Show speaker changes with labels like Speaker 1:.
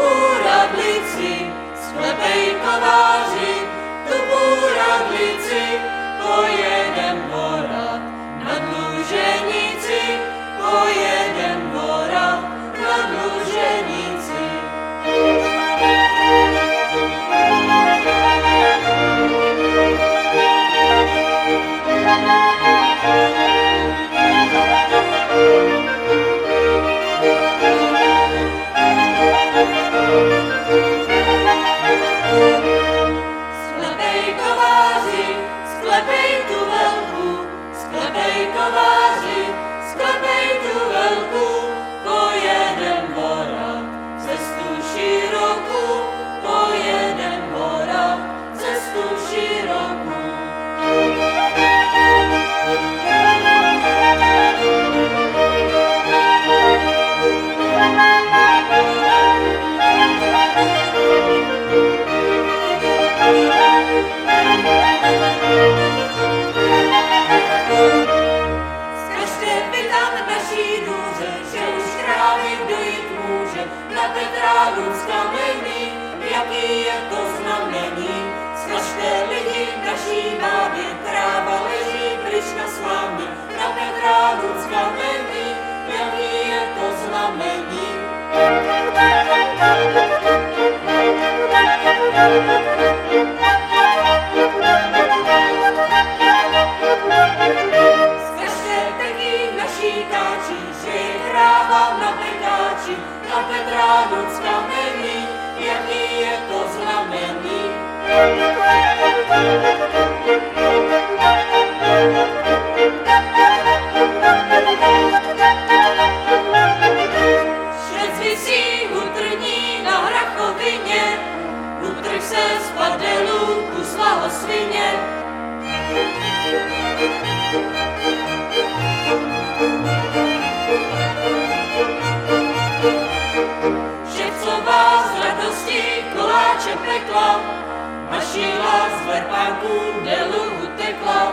Speaker 1: buraglici, sklepej kavaži, tu buraglici, sklepej tu velkou, sklepej kováři, sklepej tu velkou, pojedem vorat cestu širokou, pojedem vorat cestu širokou. Zkažte vy tam naší důře, že už krávy dojít může, na Petrálu z kamení, jaký je to znamení. Zkažte lidi naší bábě, tráva leží Krišna s vámi, na Petrálu z kamení, jaký je to znamení. Zkažte svině. Ševcová z radosti koláče pekla, Mașina zvârpa în de lungul teclar